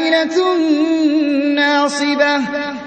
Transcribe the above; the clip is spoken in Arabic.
عَامِلَةٌ نَّاصِبَةٌ